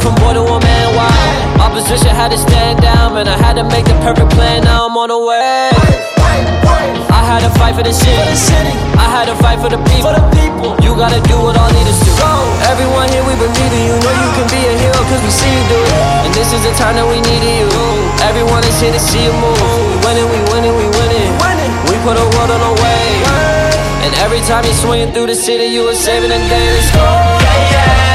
From boy to a man, wow. Opposition had to stand down, man. I had to make the perfect plan, now I'm on the way. I had to fight for the city. I had to fight for the people. You gotta do what all leaders do. Everyone here, we believe in you. Know you can be a hero, cause we see you do it. And this is the time that we needed you. Everyone is here to see you move. We winning, we winning, we winning. We put a world on the way. And every time you're swinging through the city, you are saving the day. Let's go. Yeah, yeah,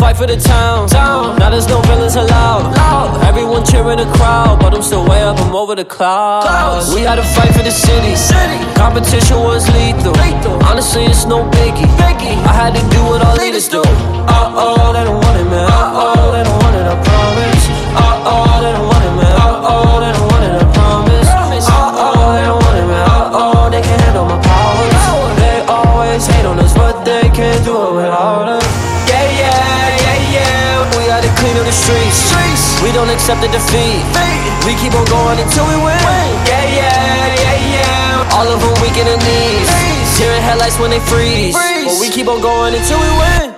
fight for the town. town. Now there's no villains allowed. Everyone cheering the crowd, but I'm still way up. I'm over the clouds. We had to fight for the city. city. Competition was lethal. Honestly, it's no biggie. I had to do what all leaders do. Uh oh, they don't clean up the streets. streets. We don't accept the defeat. We keep on going until we win. Yeah, yeah, yeah, yeah. All of them weak in the knees. Tearing headlights when they freeze. freeze. But we keep on going until we win.